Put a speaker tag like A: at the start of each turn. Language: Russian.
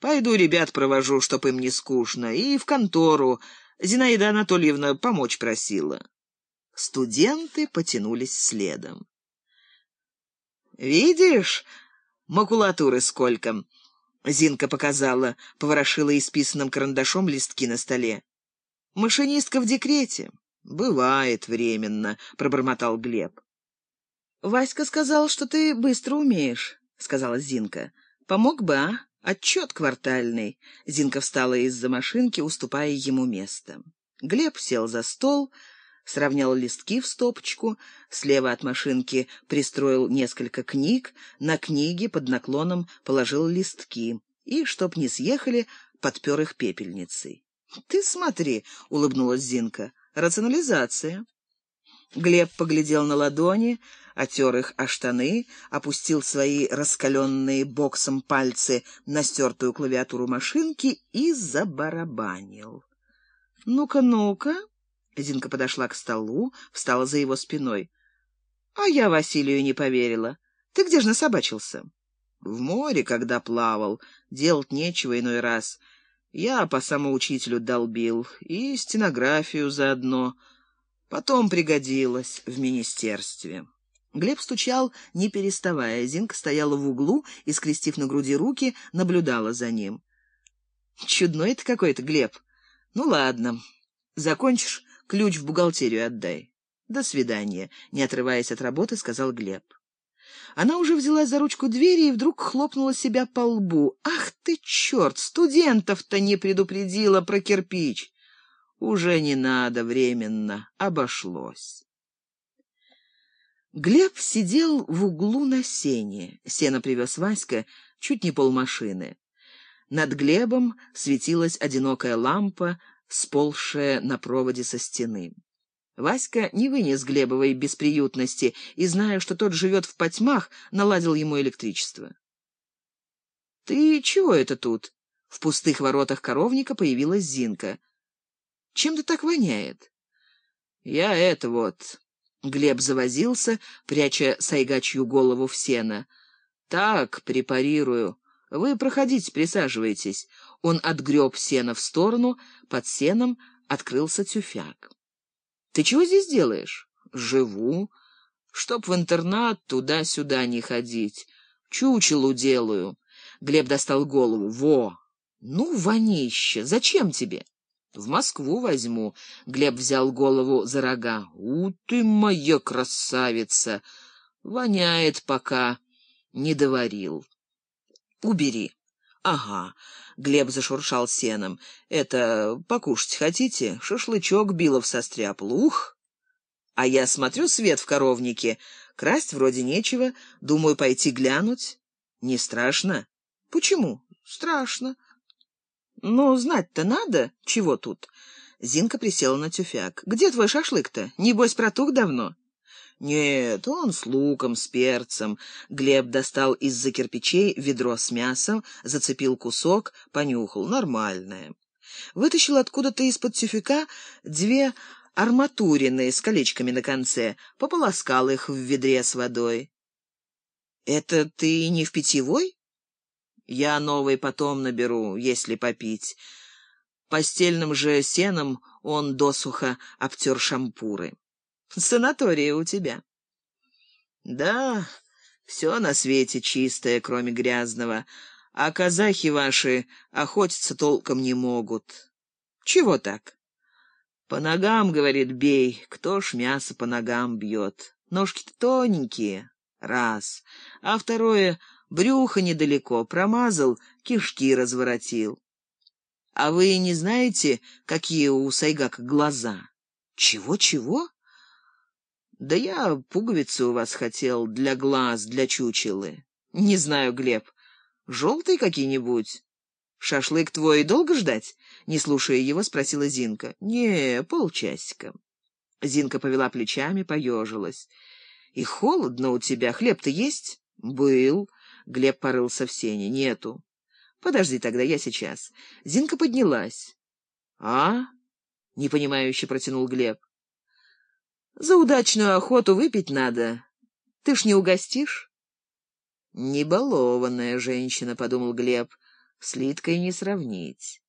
A: Пойду ребят провожу, чтоб им не скучно, и в контору. Зинаида Анатольевна помочь просила». Студенты потянулись следом. «Видишь, макулатуры сколько!» Зинка показала, поворошила исписанным карандашом листки на столе. «Машинистка в декрете. Бывает временно», — пробормотал Глеб. «Васька сказал, что ты быстро умеешь», — сказала Зинка. «Помог бы, а? Отчет квартальный». Зинка встала из-за машинки, уступая ему место. Глеб сел за стол, сравнял листки в стопочку, слева от машинки пристроил несколько книг, на книги под наклоном положил листки и, чтоб не съехали, подпер их пепельницей. «Ты смотри», — улыбнулась Зинка, — «рационализация». Глеб поглядел на ладони, отер их о штаны, опустил свои раскаленные боксом пальцы на стертую клавиатуру машинки и забарабанил. «Ну-ка, ну-ка!» Зинка подошла к столу, встала за его спиной. «А я Василию не поверила. Ты где же насобачился?» «В море, когда плавал. Делать нечего иной раз. Я по самоучителю долбил. И стенографию заодно. Потом пригодилось в министерстве». Глеб стучал, не переставая. Зинка стояла в углу и, скрестив на груди руки, наблюдала за ним. «Чудной ты какой-то, Глеб. Ну ладно. Закончишь, ключ в бухгалтерию отдай. До свидания», — не отрываясь от работы, сказал Глеб. Она уже взялась за ручку двери и вдруг хлопнула себя по лбу. «Ах ты, черт! Студентов-то не предупредила про кирпич!» «Уже не надо, временно. Обошлось». Глеб сидел в углу на сене. Сено привез Васька, чуть не полмашины. Над Глебом светилась одинокая лампа, сползшая на проводе со стены. Васька не вынес Глебовой бесприютности и, зная, что тот живет в потьмах, наладил ему электричество. — Ты чего это тут? В пустых воротах коровника появилась Зинка. — Чем ты так воняет? — Я это вот... Глеб завозился, пряча сайгачью голову в сено. — Так, препарирую. Вы проходите, присаживайтесь. Он отгреб сено в сторону, под сеном открылся тюфяк. — Ты чего здесь делаешь? — Живу. Чтоб в интернат туда-сюда не ходить. Чучелу делаю. Глеб достал голову. Во! Ну, вонище, зачем тебе? В Москву возьму. Глеб взял голову за рога. У ты моя красавица! Воняет пока. Не доварил. Убери. Ага. Глеб зашуршал сеном. Это покушать хотите? Шашлычок Билов состряпал. Ух! А я смотрю свет в коровнике. Красть вроде нечего. Думаю, пойти глянуть. Не страшно? Почему? Страшно. «Ну, знать-то надо, чего тут?» Зинка присела на тюфяк. «Где твой шашлык-то? Небось, протух давно?» «Нет, он с луком, с перцем». Глеб достал из-за кирпичей ведро с мясом, зацепил кусок, понюхал. Нормальное. Вытащил откуда-то из-под тюфяка две арматурины с колечками на конце, пополоскал их в ведре с водой. «Это ты не в питьевой?» Я новый потом наберу, если попить. Постельным же сеном он досуха обтер шампуры. Санатория у тебя. Да, все на свете чистое, кроме грязного, а казахи ваши охотиться толком не могут. Чего так? По ногам, говорит, бей, кто ж мясо по ногам бьет. Ножки-то тоненькие, раз, а второе Брюхо недалеко, промазал, кишки разворотил. А вы не знаете, какие у Сайгака глаза? Чего-чего? Да я пуговицы у вас хотел для глаз, для чучелы. Не знаю, Глеб. Желтые какие-нибудь? Шашлык твой долго ждать? Не слушая его, спросила Зинка. Не, полчасика. Зинка повела плечами, поежилась. И холодно у тебя. Хлеб-то есть? Был. Глеб порылся в сене. Нету. Подожди тогда, я сейчас. Зинка поднялась. А? Непонимающе протянул Глеб. За удачную охоту выпить надо. Ты ж не угостишь? Небалованная женщина, подумал Глеб. С Литкой не сравнить.